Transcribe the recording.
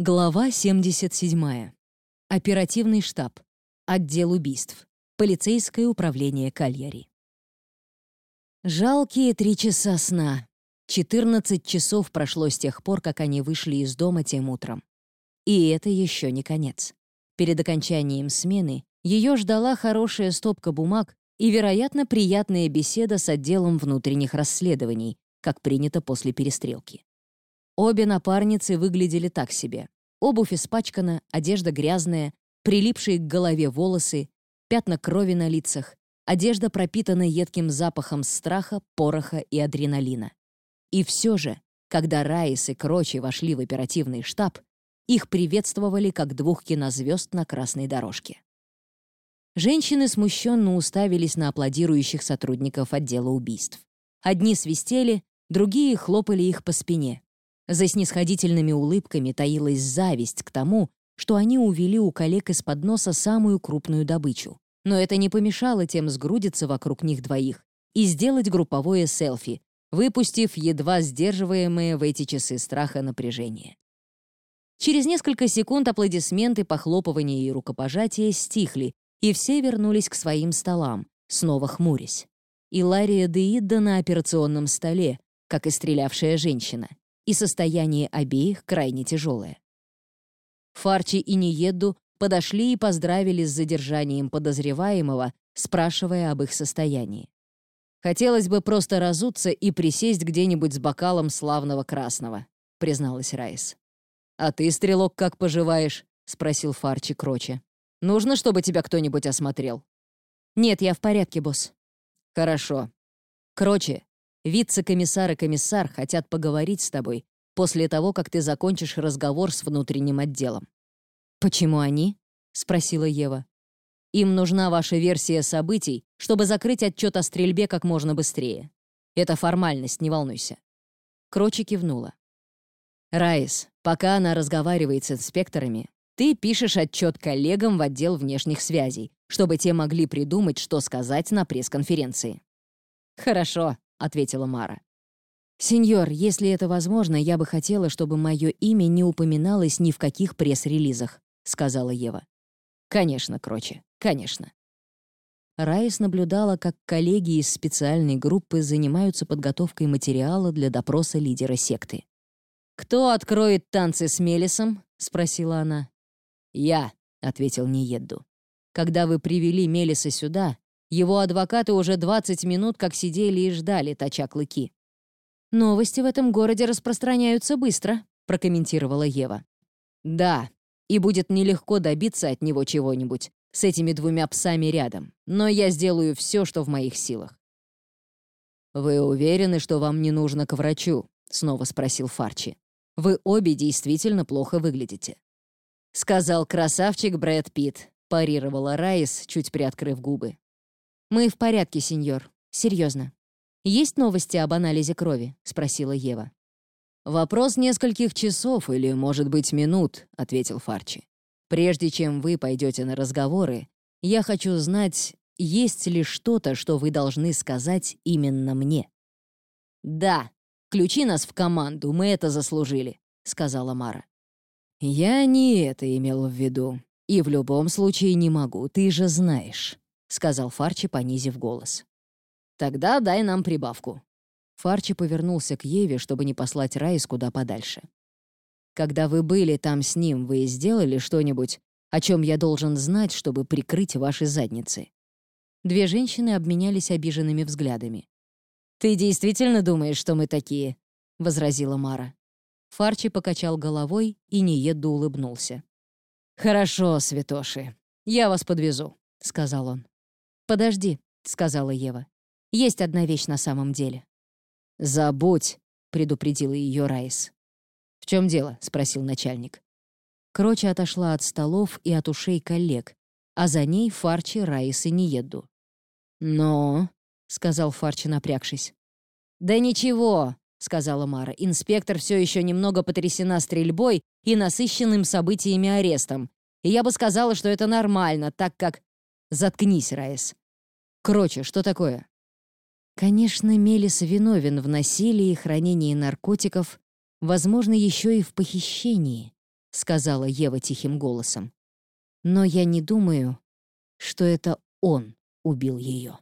Глава 77. Оперативный штаб. Отдел убийств. Полицейское управление Кальяри. Жалкие три часа сна. 14 часов прошло с тех пор, как они вышли из дома тем утром. И это еще не конец. Перед окончанием смены ее ждала хорошая стопка бумаг и, вероятно, приятная беседа с отделом внутренних расследований, как принято после перестрелки. Обе напарницы выглядели так себе. Обувь испачкана, одежда грязная, прилипшие к голове волосы, пятна крови на лицах, одежда пропитана едким запахом страха, пороха и адреналина. И все же, когда Раис и Крочи вошли в оперативный штаб, их приветствовали как двух кинозвезд на красной дорожке. Женщины смущенно уставились на аплодирующих сотрудников отдела убийств. Одни свистели, другие хлопали их по спине. За снисходительными улыбками таилась зависть к тому, что они увели у коллег из-под носа самую крупную добычу. Но это не помешало тем сгрудиться вокруг них двоих и сделать групповое селфи, выпустив едва сдерживаемое в эти часы страха напряжение. Через несколько секунд аплодисменты, похлопывания и рукопожатия стихли, и все вернулись к своим столам, снова хмурясь. И Лария Деидда на операционном столе, как и стрелявшая женщина и состояние обеих крайне тяжелое. Фарчи и Ниедду подошли и поздравили с задержанием подозреваемого, спрашивая об их состоянии. «Хотелось бы просто разуться и присесть где-нибудь с бокалом славного красного», — призналась Райс. «А ты, стрелок, как поживаешь?» — спросил Фарчи Кроче. «Нужно, чтобы тебя кто-нибудь осмотрел?» «Нет, я в порядке, босс». «Хорошо. Кроче, Вице-комиссар и комиссар хотят поговорить с тобой после того, как ты закончишь разговор с внутренним отделом». «Почему они?» — спросила Ева. «Им нужна ваша версия событий, чтобы закрыть отчет о стрельбе как можно быстрее. Это формальность, не волнуйся». Крочи кивнула. «Райс, пока она разговаривает с инспекторами, ты пишешь отчет коллегам в отдел внешних связей, чтобы те могли придумать, что сказать на пресс-конференции». «Хорошо», — ответила Мара. «Сеньор, если это возможно, я бы хотела, чтобы мое имя не упоминалось ни в каких пресс-релизах», — сказала Ева. «Конечно, Кроче, конечно». Райс наблюдала, как коллеги из специальной группы занимаются подготовкой материала для допроса лидера секты. «Кто откроет танцы с Мелисом?» — спросила она. «Я», — ответил Ниедду. «Когда вы привели Мелиса сюда, его адвокаты уже 20 минут как сидели и ждали, точа клыки. «Новости в этом городе распространяются быстро», — прокомментировала Ева. «Да, и будет нелегко добиться от него чего-нибудь с этими двумя псами рядом, но я сделаю все, что в моих силах». «Вы уверены, что вам не нужно к врачу?» — снова спросил Фарчи. «Вы обе действительно плохо выглядите». Сказал красавчик Брэд Питт, парировала Райс, чуть приоткрыв губы. «Мы в порядке, сеньор. Серьезно. Есть новости об анализе крови?» — спросила Ева. «Вопрос нескольких часов или, может быть, минут», — ответил Фарчи. «Прежде чем вы пойдете на разговоры, я хочу знать, есть ли что-то, что вы должны сказать именно мне». «Да, включи нас в команду, мы это заслужили», — сказала Мара. «Я не это имел в виду. И в любом случае не могу, ты же знаешь». — сказал Фарчи, понизив голос. «Тогда дай нам прибавку». Фарчи повернулся к Еве, чтобы не послать Райс куда подальше. «Когда вы были там с ним, вы сделали что-нибудь, о чем я должен знать, чтобы прикрыть ваши задницы?» Две женщины обменялись обиженными взглядами. «Ты действительно думаешь, что мы такие?» — возразила Мара. Фарчи покачал головой и нееду улыбнулся. «Хорошо, святоши, я вас подвезу», — сказал он. «Подожди», — сказала Ева. «Есть одна вещь на самом деле». «Забудь», — предупредила ее Райс. «В чем дело?» — спросил начальник. Кроча отошла от столов и от ушей коллег, а за ней Фарчи, Райс и Ниедду. «Но...» — сказал Фарчи, напрягшись. «Да ничего», — сказала Мара. «Инспектор все еще немного потрясена стрельбой и насыщенным событиями арестом. И я бы сказала, что это нормально, так как...» «Заткнись, Райс. Короче, что такое?» Конечно, Мелис виновен в насилии и хранении наркотиков, возможно, еще и в похищении. — сказала Ева тихим голосом. «Но я не думаю, что это он убил ее».